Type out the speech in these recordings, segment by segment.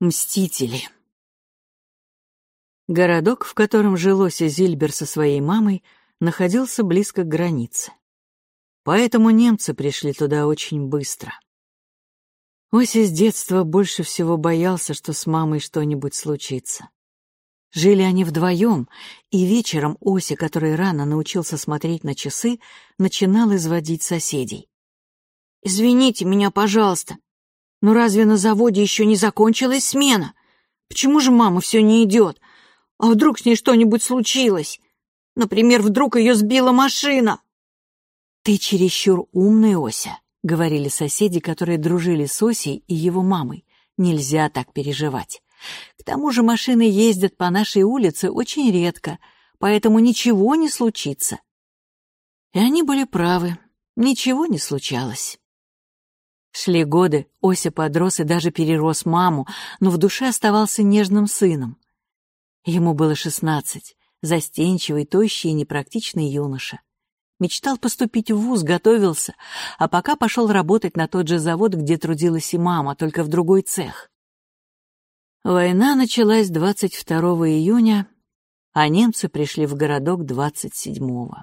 Мстители. Городок, в котором жил Ося Зильбер со своей мамой, находился близко к границе. Поэтому немцы пришли туда очень быстро. Ося с детства больше всего боялся, что с мамой что-нибудь случится. Жили они вдвоем, и вечером Ося, который рано научился смотреть на часы, начинал изводить соседей. «Извините меня, пожалуйста, но разве на заводе еще не закончилась смена? Почему же мама все не идет? А вдруг с ней что-нибудь случилось? Например, вдруг ее сбила машина? Ты чересчур умная, Ося, говорили соседи, которые дружили с Осей и его мамой. Нельзя так переживать. К тому же машины ездят по нашей улице очень редко, поэтому ничего не случится. И они были правы, ничего не случалось. Шли годы, Ося подрос и даже перерос маму, но в душе оставался нежным сыном. Ему было шестнадцать, застенчивый, тощий и непрактичный юноша. Мечтал поступить в вуз, готовился, а пока пошел работать на тот же завод, где трудилась и мама, только в другой цех. Война началась 22 июня, а немцы пришли в городок 27-го.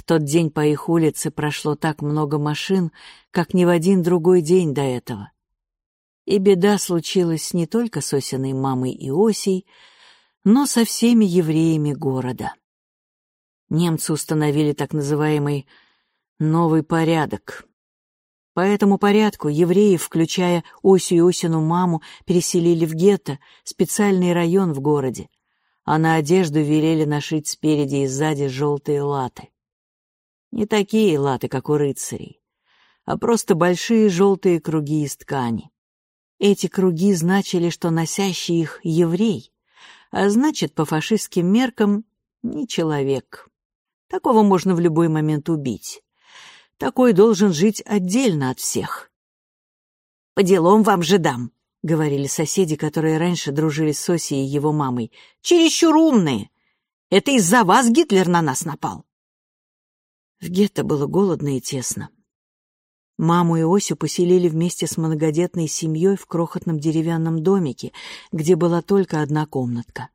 В тот день по их улице прошло так много машин, как ни в один другой день до этого. И беда случилась не только с Осиной мамой и Осей, но со всеми евреями города. Немцы установили так называемый «новый порядок». По этому порядку евреев, включая Осю и Осину маму, переселили в гетто, специальный район в городе, а на одежду велели нашить спереди и сзади желтые латы. Не такие латы, как у рыцарей, а просто большие желтые круги из ткани. Эти круги значили, что носящий их еврей, а значит, по фашистским меркам, не человек. Такого можно в любой момент убить. Такой должен жить отдельно от всех. «По делам вам же дам», — говорили соседи, которые раньше дружили с Осией и его мамой. «Чересчур умные. Это из-за вас Гитлер на нас напал». В гетто было голодно и тесно. Маму и Осю поселили вместе с многодетной семьей в крохотном деревянном домике, где была только одна комнатка.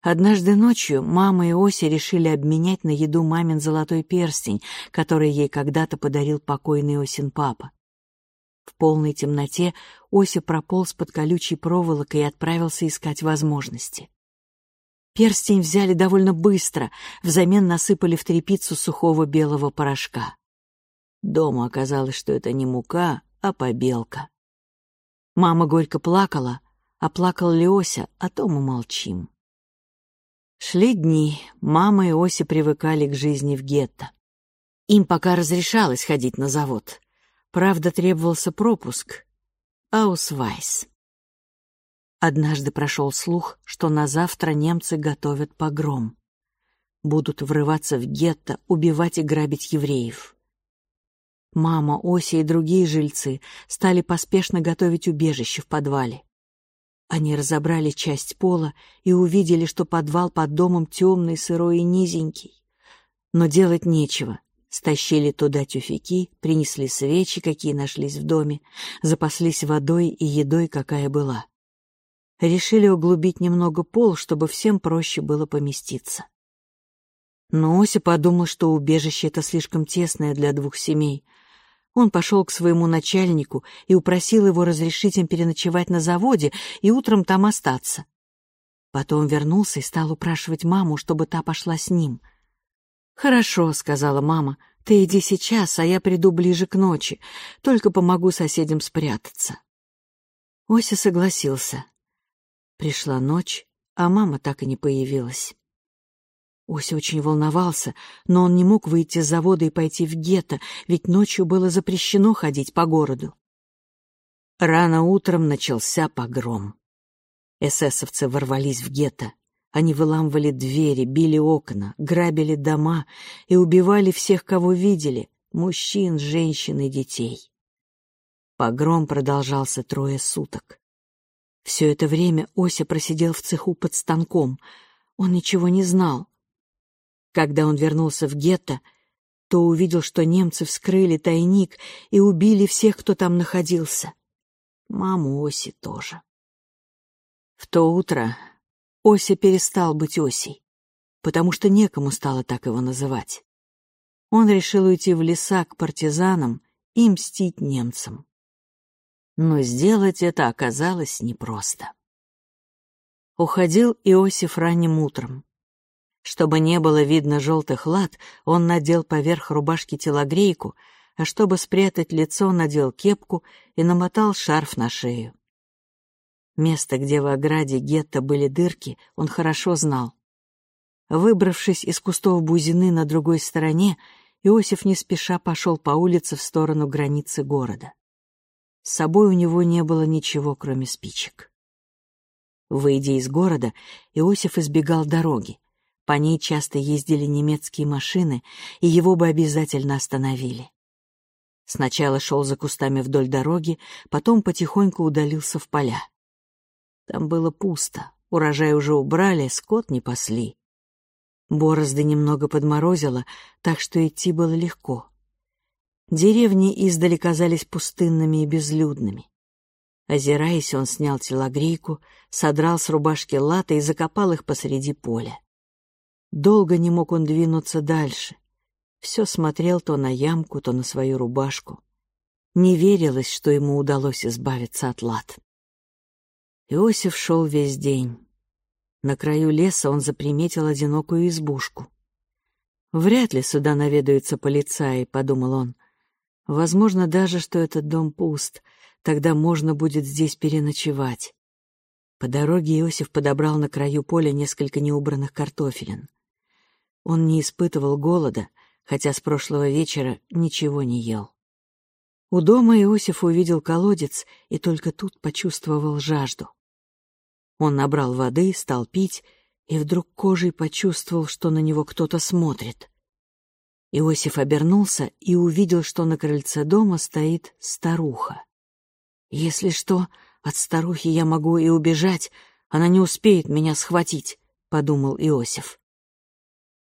Однажды ночью мама и Ося решили обменять на еду мамин золотой перстень, который ей когда-то подарил покойный Осин папа. В полной темноте Ося прополз под колючей проволокой и отправился искать возможности. Перстень взяли довольно быстро, взамен насыпали в трепицу сухого белого порошка. Дома оказалось, что это не мука, а побелка. Мама горько плакала, а плакал ли Ося, о том мы молчим. Шли дни, мама и Ося привыкали к жизни в гетто. Им пока разрешалось ходить на завод. Правда, требовался пропуск. Аусвайс. Однажды прошел слух, что на завтра немцы готовят погром. Будут врываться в гетто, убивать и грабить евреев. Мама, Ося и другие жильцы стали поспешно готовить убежище в подвале. Они разобрали часть пола и увидели, что подвал под домом темный, сырой и низенький. Но делать нечего. Стащили туда тюфяки, принесли свечи, какие нашлись в доме, запаслись водой и едой, какая была решили углубить немного пол, чтобы всем проще было поместиться. Но Ося подумал, что убежище это слишком тесное для двух семей. Он пошел к своему начальнику и упросил его разрешить им переночевать на заводе и утром там остаться. Потом вернулся и стал упрашивать маму, чтобы та пошла с ним. «Хорошо», — сказала мама, — «ты иди сейчас, а я приду ближе к ночи, только помогу соседям спрятаться». Ося согласился. Пришла ночь, а мама так и не появилась. Ося очень волновался, но он не мог выйти с завода и пойти в гетто, ведь ночью было запрещено ходить по городу. Рано утром начался погром. Эсэсовцы ворвались в гетто. Они выламывали двери, били окна, грабили дома и убивали всех, кого видели — мужчин, женщин и детей. Погром продолжался трое суток. Все это время Ося просидел в цеху под станком. Он ничего не знал. Когда он вернулся в гетто, то увидел, что немцы вскрыли тайник и убили всех, кто там находился. Маму Оси тоже. В то утро Ося перестал быть Осей, потому что некому стало так его называть. Он решил уйти в леса к партизанам и мстить немцам. Но сделать это оказалось непросто. Уходил Иосиф ранним утром. Чтобы не было видно желтых лад, он надел поверх рубашки телогрейку, а чтобы спрятать лицо, надел кепку и намотал шарф на шею. Место, где в ограде гетто были дырки, он хорошо знал. Выбравшись из кустов бузины на другой стороне, Иосиф не спеша пошел по улице в сторону границы города. С собой у него не было ничего, кроме спичек. Выйдя из города, Иосиф избегал дороги. По ней часто ездили немецкие машины, и его бы обязательно остановили. Сначала шел за кустами вдоль дороги, потом потихоньку удалился в поля. Там было пусто, урожай уже убрали, скот не пасли. Борозды немного подморозило, так что идти было легко. Деревни издали казались пустынными и безлюдными. Озираясь, он снял телогрейку, содрал с рубашки латы и закопал их посреди поля. Долго не мог он двинуться дальше. Все смотрел то на ямку, то на свою рубашку. Не верилось, что ему удалось избавиться от лат. Иосиф шел весь день. На краю леса он заприметил одинокую избушку. «Вряд ли сюда наведаются полицаи», — подумал он. «Возможно даже, что этот дом пуст. Тогда можно будет здесь переночевать». По дороге Иосиф подобрал на краю поля несколько неубранных картофелин. Он не испытывал голода, хотя с прошлого вечера ничего не ел. У дома Иосиф увидел колодец и только тут почувствовал жажду. Он набрал воды, стал пить, и вдруг кожей почувствовал, что на него кто-то смотрит. Иосиф обернулся и увидел, что на крыльце дома стоит старуха. «Если что, от старухи я могу и убежать, она не успеет меня схватить», — подумал Иосиф.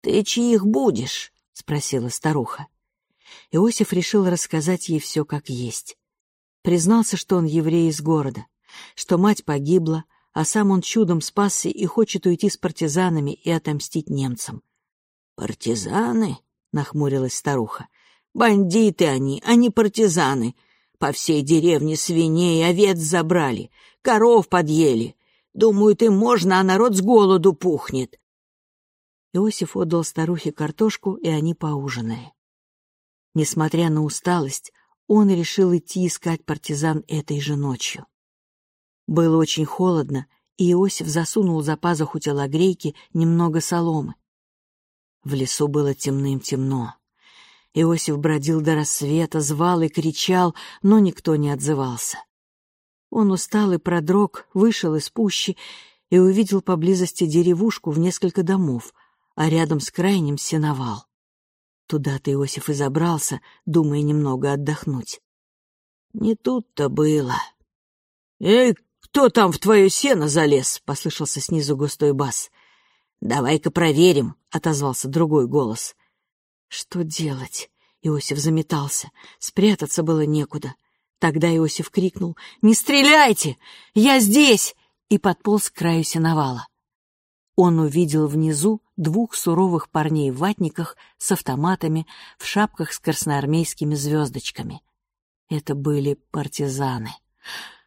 «Ты чьих будешь?» — спросила старуха. Иосиф решил рассказать ей все как есть. Признался, что он еврей из города, что мать погибла, а сам он чудом спасся и хочет уйти с партизанами и отомстить немцам. «Партизаны?» — нахмурилась старуха. «Бандиты они, а не партизаны. По всей деревне свиней и овец забрали, коров подъели. Думают, им можно, а народ с голоду пухнет». Иосиф отдал старухе картошку, и они поужинали. Несмотря на усталость, он решил идти искать партизан этой же ночью. Было очень холодно, и Иосиф засунул за пазуху телогрейки немного соломы. В лесу было темным-темно. Иосиф бродил до рассвета, звал и кричал, но никто не отзывался. Он устал и продрог, вышел из пущи и увидел поблизости деревушку в несколько домов, а рядом с крайним сеновал. Туда-то Иосиф и забрался, думая немного отдохнуть. Не тут-то было. «Эй, «Кто там в твое сено залез?» — послышался снизу густой бас. «Давай-ка проверим», — отозвался другой голос. «Что делать?» — Иосиф заметался. Спрятаться было некуда. Тогда Иосиф крикнул «Не стреляйте! Я здесь!» и подполз к краю сеновала. Он увидел внизу двух суровых парней в ватниках с автоматами, в шапках с красноармейскими звездочками. Это были партизаны.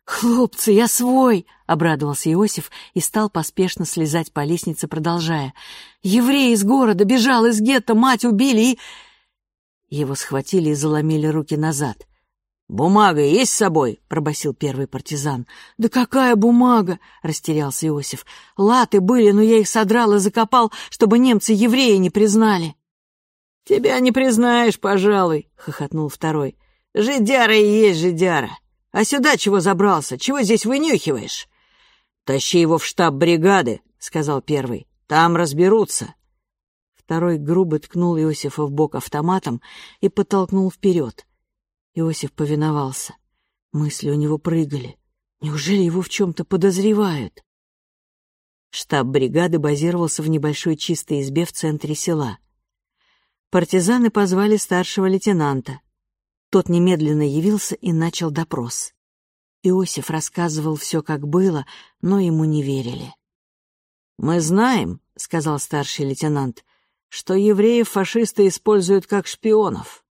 «Хлопцы, я свой!» — обрадовался Иосиф и стал поспешно слезать по лестнице, продолжая. «Еврей из города бежал из гетто, мать убили и...» Его схватили и заломили руки назад. «Бумага есть с собой?» — пробасил первый партизан. «Да какая бумага?» — растерялся Иосиф. «Латы были, но я их содрал и закопал, чтобы немцы еврея не признали». «Тебя не признаешь, пожалуй», — хохотнул второй. «Жидяра и есть жидяра. А сюда чего забрался? Чего здесь вынюхиваешь?» «Тащи его в штаб бригады», — сказал первый. «Там разберутся». Второй грубо ткнул Иосифа в бок автоматом и подтолкнул вперед. Иосиф повиновался. Мысли у него прыгали. Неужели его в чем-то подозревают? Штаб бригады базировался в небольшой чистой избе в центре села. Партизаны позвали старшего лейтенанта. Тот немедленно явился и начал допрос. Иосиф рассказывал все, как было, но ему не верили. «Мы знаем», — сказал старший лейтенант, «что евреев фашисты используют как шпионов.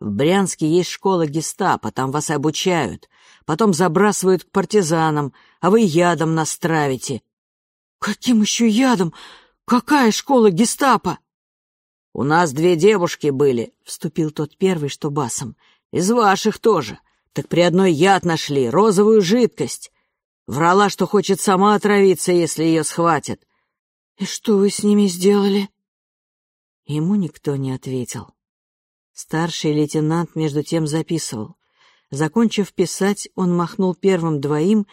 В Брянске есть школа гестапо, там вас обучают, потом забрасывают к партизанам, а вы ядом настравите». «Каким еще ядом? Какая школа гестапо?» «У нас две девушки были», — вступил тот первый, что басом. «Из ваших тоже. Так при одной яд нашли, розовую жидкость. Врала, что хочет сама отравиться, если ее схватят. «И что вы с ними сделали?» Ему никто не ответил. Старший лейтенант между тем записывал. Закончив писать, он махнул первым двоим,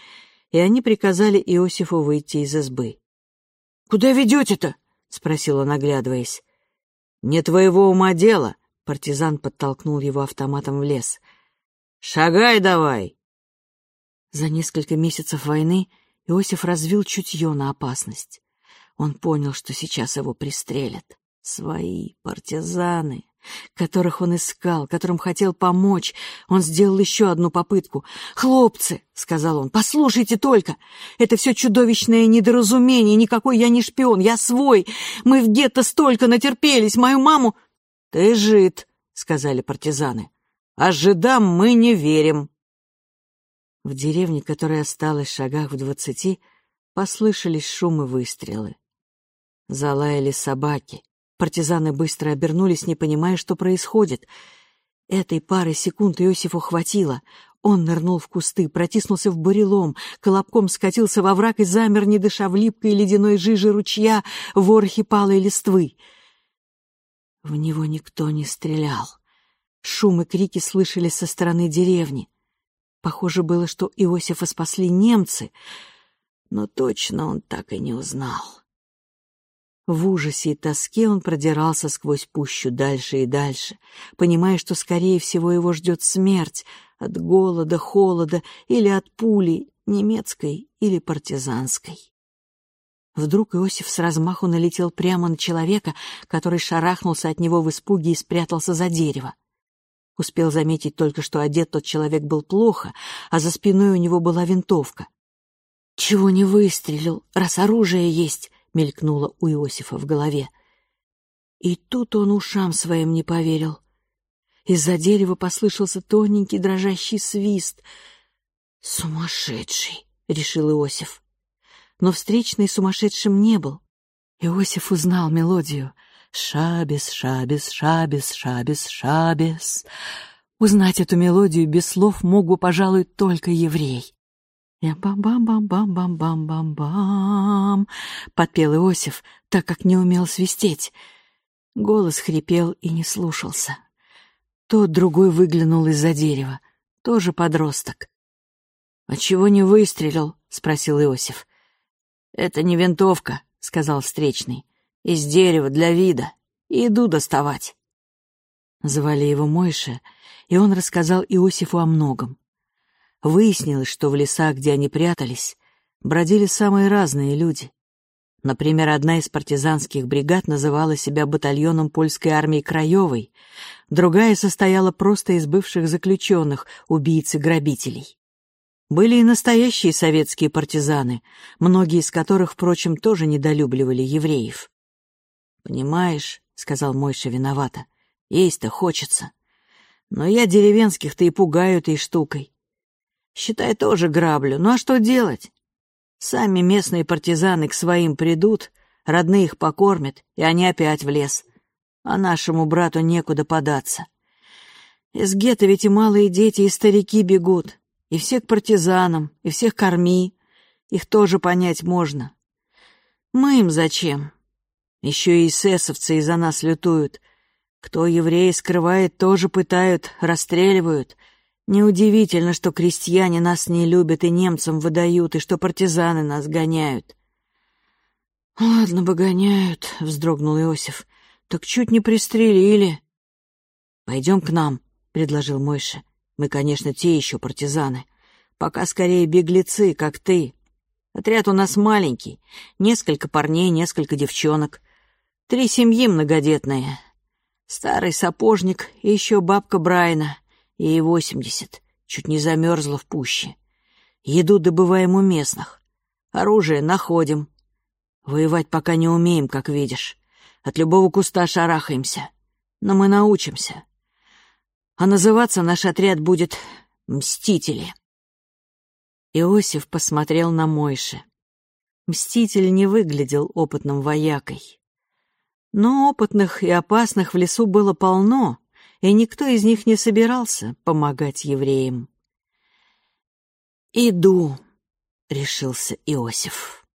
и они приказали Иосифу выйти из избы. «Куда ведете-то?» — спросил он, оглядываясь. «Не твоего ума дело!» — партизан подтолкнул его автоматом в лес. «Шагай давай!» За несколько месяцев войны Иосиф развил чутье на опасность. Он понял, что сейчас его пристрелят. Свои партизаны, которых он искал, которым хотел помочь. Он сделал еще одну попытку. «Хлопцы!» — сказал он. «Послушайте только! Это все чудовищное недоразумение. Никакой я не шпион, я свой. Мы в гетто столько натерпелись. Мою маму...» «Ты жид!» — сказали партизаны. «А жидам мы не верим!» В деревне, которая осталась в шагах в двадцати, послышались шумы выстрелы. Залаяли собаки. Партизаны быстро обернулись, не понимая, что происходит. Этой пары секунд Иосифу хватило. Он нырнул в кусты, протиснулся в бурелом, колобком скатился во враг и замер, не дыша в липкой ледяной жиже ручья, в ворохе палой листвы. В него никто не стрелял. Шум и крики слышались со стороны деревни. Похоже было, что Иосифа спасли немцы, но точно он так и не узнал. В ужасе и тоске он продирался сквозь пущу дальше и дальше, понимая, что, скорее всего, его ждет смерть от голода, холода или от пули, немецкой или партизанской. Вдруг Иосиф с размаху налетел прямо на человека, который шарахнулся от него в испуге и спрятался за дерево. Успел заметить только, что одет тот человек был плохо, а за спиной у него была винтовка. «Чего не выстрелил, раз оружие есть?» мелькнуло у Иосифа в голове. И тут он ушам своим не поверил. Из-за дерева послышался тоненький дрожащий свист. «Сумасшедший!» — решил Иосиф. Но встречный сумасшедшим не был. Иосиф узнал мелодию. «Шабес, шабес, шабес, шабес, шабес». Узнать эту мелодию без слов мог бы, пожалуй, только еврей. «Я бам-бам-бам-бам-бам-бам-бам», — подпел Иосиф, так как не умел свистеть. Голос хрипел и не слушался. Тот другой выглянул из-за дерева, тоже подросток. «А чего не выстрелил?» — спросил Иосиф. «Это не винтовка», — сказал встречный. «Из дерева для вида. Иду доставать». Звали его Мойша, и он рассказал Иосифу о многом. Выяснилось, что в лесах, где они прятались, бродили самые разные люди. Например, одна из партизанских бригад называла себя батальоном польской армии Краевой, другая состояла просто из бывших заключенных, убийц и грабителей. Были и настоящие советские партизаны, многие из которых, впрочем, тоже недолюбливали евреев. «Понимаешь», — сказал Мойша виновато, — «есть-то хочется. Но я деревенских-то и пугаю этой штукой. Считай, тоже граблю. Ну а что делать? Сами местные партизаны к своим придут, родные их покормят, и они опять в лес. А нашему брату некуда податься. Из гетто ведь и малые дети, и старики бегут. И всех к партизанам, и всех корми. Их тоже понять можно. Мы им зачем? Еще и эсэсовцы из-за нас лютуют. Кто евреи скрывает, тоже пытают, расстреливают — Неудивительно, что крестьяне нас не любят и немцам выдают, и что партизаны нас гоняют. «Ладно бы гоняют», — вздрогнул Иосиф. «Так чуть не пристрелили». «Пойдем к нам», — предложил Мойша. «Мы, конечно, те еще партизаны. Пока скорее беглецы, как ты. Отряд у нас маленький. Несколько парней, несколько девчонок. Три семьи многодетные. Старый сапожник и еще бабка Брайна. Ей восемьдесят, чуть не замерзла в пуще. Еду добываем у местных. Оружие находим. Воевать пока не умеем, как видишь. От любого куста шарахаемся. Но мы научимся. А называться наш отряд будет «Мстители». Иосиф посмотрел на Мойши. Мститель не выглядел опытным воякой. Но опытных и опасных в лесу было полно, и никто из них не собирался помогать евреям. «Иду», — решился Иосиф.